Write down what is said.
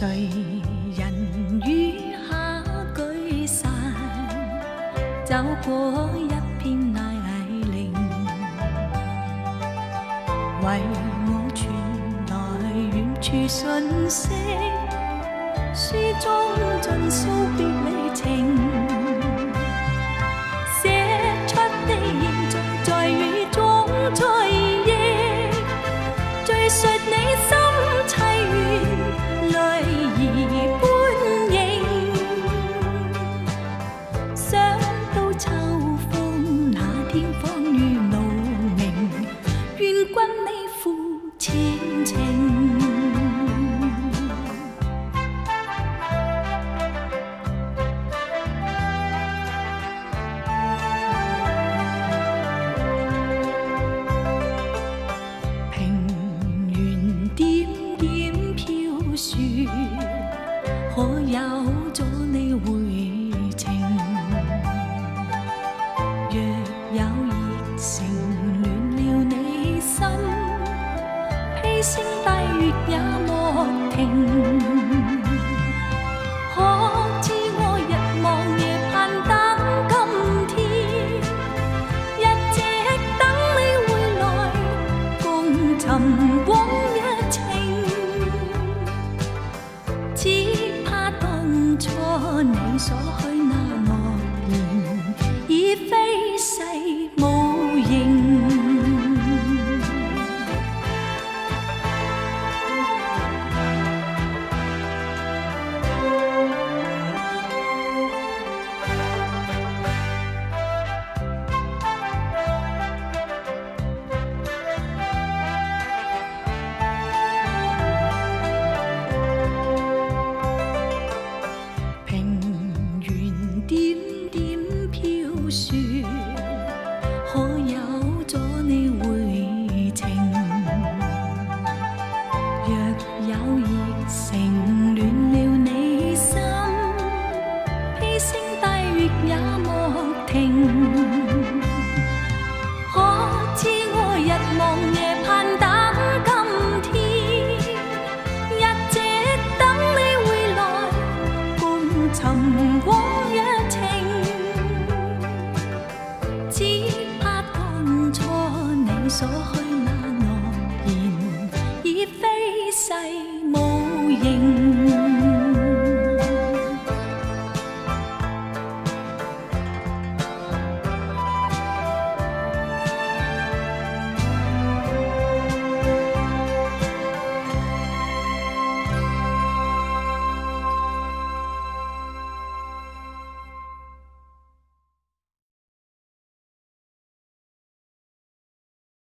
谁人雨下聚散，走过一片泥泞，为我传来远处讯息，书中尽诉可有阻你回程？若有热诚暖了你心，披星戴月也莫停。只怕当初你所许 tim 所去那诺言，已非逝无影。